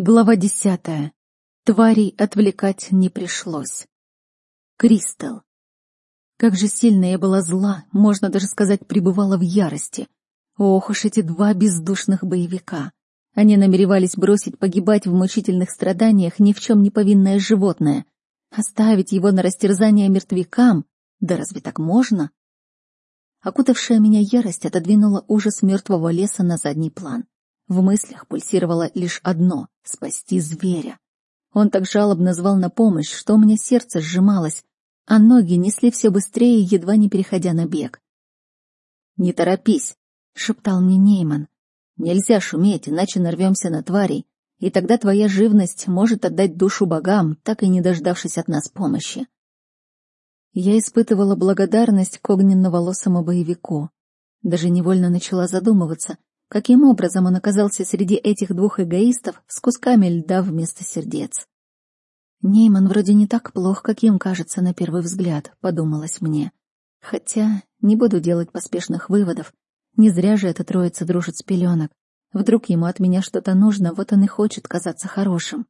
Глава десятая. Тварей отвлекать не пришлось. Кристал. Как же сильно я была зла, можно даже сказать, пребывала в ярости. Ох уж эти два бездушных боевика. Они намеревались бросить погибать в мучительных страданиях ни в чем не повинное животное. Оставить его на растерзание мертвякам? Да разве так можно? Окутавшая меня ярость отодвинула ужас мертвого леса на задний план. В мыслях пульсировало лишь одно — спасти зверя. Он так жалобно звал на помощь, что у меня сердце сжималось, а ноги несли все быстрее, едва не переходя на бег. «Не торопись», — шептал мне Нейман. «Нельзя шуметь, иначе нарвемся на тварей, и тогда твоя живность может отдать душу богам, так и не дождавшись от нас помощи». Я испытывала благодарность к огненно-волосому боевику. Даже невольно начала задумываться, Каким образом он оказался среди этих двух эгоистов с кусками льда вместо сердец? Нейман вроде не так плох, каким кажется на первый взгляд, подумалось мне. Хотя не буду делать поспешных выводов. Не зря же эта троица дружит с пеленок. Вдруг ему от меня что-то нужно, вот он и хочет казаться хорошим.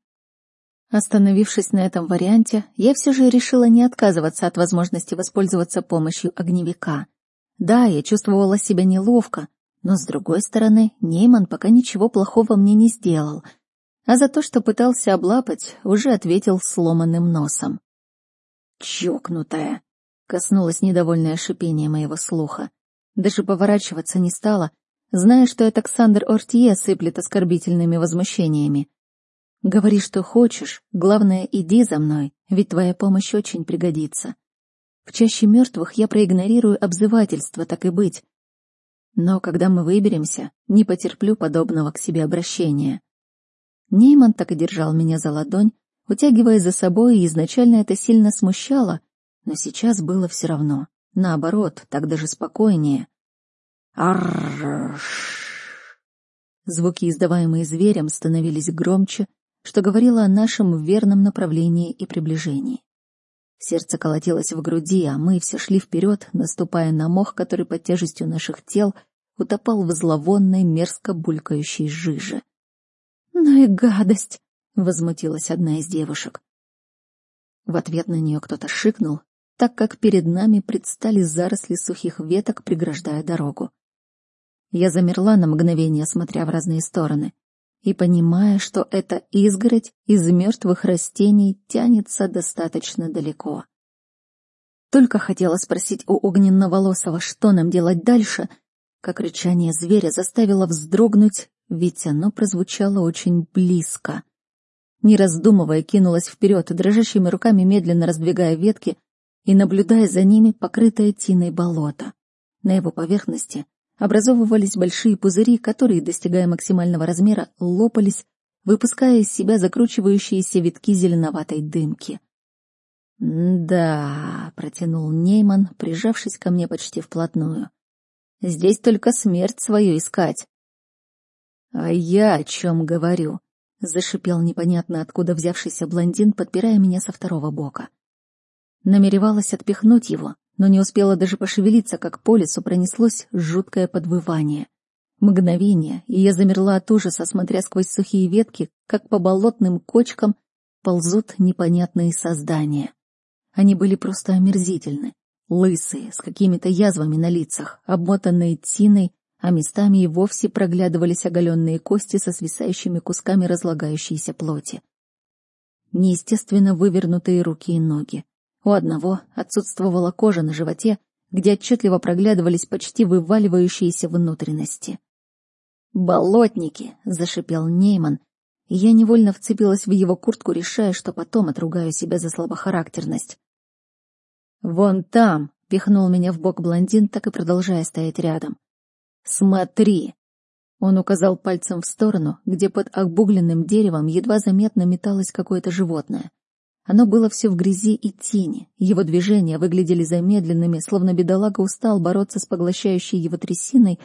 Остановившись на этом варианте, я все же решила не отказываться от возможности воспользоваться помощью огневика. Да, я чувствовала себя неловко, но, с другой стороны, Нейман пока ничего плохого мне не сделал, а за то, что пытался облапать, уже ответил сломанным носом. «Чокнутая!» — коснулось недовольное шипение моего слуха. Даже поворачиваться не стала, зная, что это Александр Ортье сыплет оскорбительными возмущениями. «Говори, что хочешь, главное, иди за мной, ведь твоя помощь очень пригодится. В чаще мертвых я проигнорирую обзывательство, так и быть, но когда мы выберемся, не потерплю подобного к себе обращения. Нейман так и держал меня за ладонь, утягивая за собой, и изначально это сильно смущало, но сейчас было все равно. Наоборот, так даже спокойнее. Аррррш! Звуки, издаваемые зверем, становились громче, что говорило о нашем верном направлении и приближении. Сердце колотилось в груди, а мы все шли вперед, наступая на мох, который под тяжестью наших тел утопал в зловонной, мерзко булькающей жиже. «Ну и гадость!» — возмутилась одна из девушек. В ответ на нее кто-то шикнул, так как перед нами предстали заросли сухих веток, преграждая дорогу. Я замерла на мгновение, смотря в разные стороны, и понимая, что эта изгородь из мертвых растений тянется достаточно далеко. Только хотела спросить у огненно-волосого, что нам делать дальше — как рычание зверя заставило вздрогнуть, ведь оно прозвучало очень близко. Не раздумывая, кинулась вперед, дрожащими руками медленно раздвигая ветки и наблюдая за ними покрытое тиной болото. На его поверхности образовывались большие пузыри, которые, достигая максимального размера, лопались, выпуская из себя закручивающиеся витки зеленоватой дымки. «Да», — протянул Нейман, прижавшись ко мне почти вплотную. Здесь только смерть свою искать. — А я о чем говорю? — зашипел непонятно откуда взявшийся блондин, подпирая меня со второго бока. Намеревалась отпихнуть его, но не успела даже пошевелиться, как по лесу пронеслось жуткое подвывание. Мгновение, и я замерла от ужаса, смотря сквозь сухие ветки, как по болотным кочкам ползут непонятные создания. Они были просто омерзительны. Лысые, с какими-то язвами на лицах, обмотанные тиной, а местами и вовсе проглядывались оголенные кости со свисающими кусками разлагающейся плоти. Неестественно вывернутые руки и ноги. У одного отсутствовала кожа на животе, где отчетливо проглядывались почти вываливающиеся внутренности. «Болотники!» — зашипел Нейман, я невольно вцепилась в его куртку, решая, что потом отругаю себя за слабохарактерность. «Вон там!» — пихнул меня в бок блондин, так и продолжая стоять рядом. «Смотри!» Он указал пальцем в сторону, где под обугленным деревом едва заметно металось какое-то животное. Оно было все в грязи и тени, его движения выглядели замедленными, словно бедолага устал бороться с поглощающей его трясиной,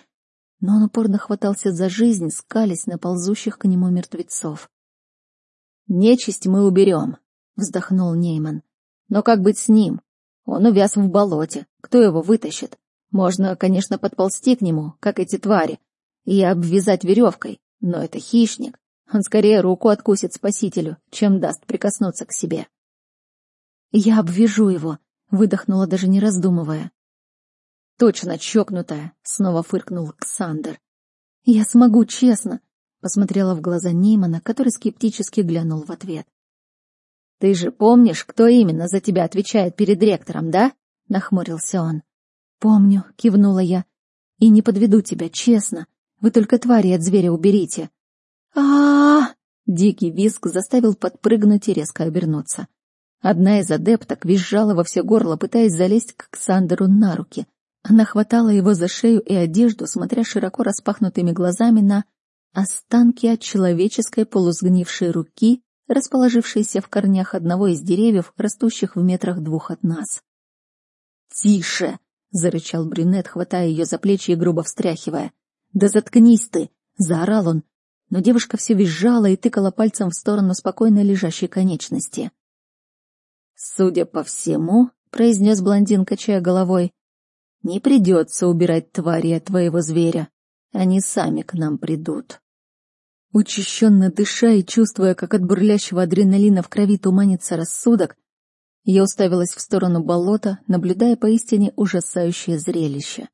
но он упорно хватался за жизнь, скались на ползущих к нему мертвецов. «Нечисть мы уберем», — вздохнул Нейман. «Но как быть с ним? Он увяз в болоте. Кто его вытащит? Можно, конечно, подползти к нему, как эти твари, и обвязать веревкой, но это хищник. Он скорее руку откусит спасителю, чем даст прикоснуться к себе. «Я обвяжу его», — выдохнула, даже не раздумывая. «Точно чокнутая», — снова фыркнул Ксандер. «Я смогу, честно», — посмотрела в глаза Неймана, который скептически глянул в ответ. «Ты же помнишь, кто именно за тебя отвечает перед ректором, да?» — нахмурился он. «Помню», — кивнула я. «И не подведу тебя, честно. Вы только твари от зверя уберите». А, -а, -а, Дикий визг заставил подпрыгнуть и резко обернуться. Одна из адепток визжала во все горло, пытаясь залезть к Ксандеру на руки. Она хватала его за шею и одежду, смотря широко распахнутыми глазами на останки от человеческой полусгнившей руки, расположившиеся в корнях одного из деревьев, растущих в метрах двух от нас. «Тише!» — зарычал брюнет, хватая ее за плечи и грубо встряхивая. «Да заткнись ты!» — заорал он, но девушка все визжала и тыкала пальцем в сторону спокойно лежащей конечности. «Судя по всему», — произнес блондин, качая головой, — «не придется убирать твари от твоего зверя. Они сами к нам придут». Учащенно дыша и чувствуя, как от бурлящего адреналина в крови туманится рассудок, я уставилась в сторону болота, наблюдая поистине ужасающее зрелище.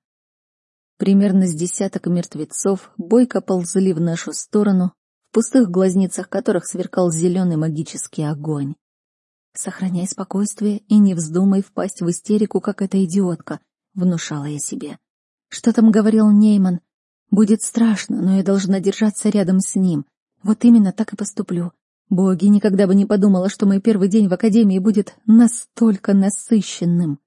Примерно с десяток мертвецов бойко ползли в нашу сторону, в пустых глазницах которых сверкал зеленый магический огонь. «Сохраняй спокойствие и не вздумай впасть в истерику, как эта идиотка», — внушала я себе. «Что там говорил Нейман? Будет страшно, но я должна держаться рядом с ним. Вот именно так и поступлю. Боги, никогда бы не подумала, что мой первый день в академии будет настолько насыщенным.